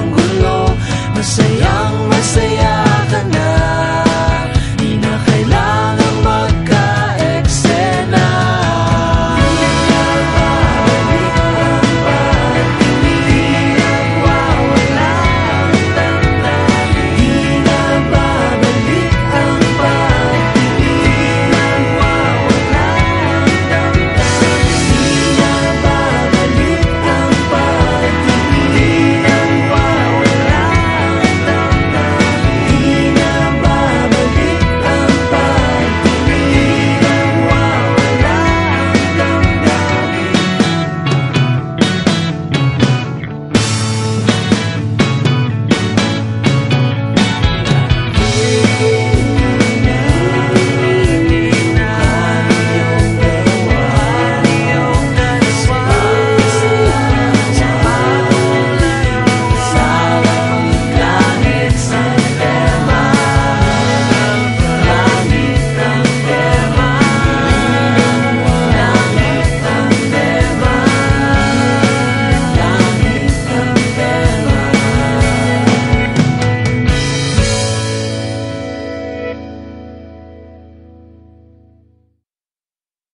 ng gulo. Masayang masaya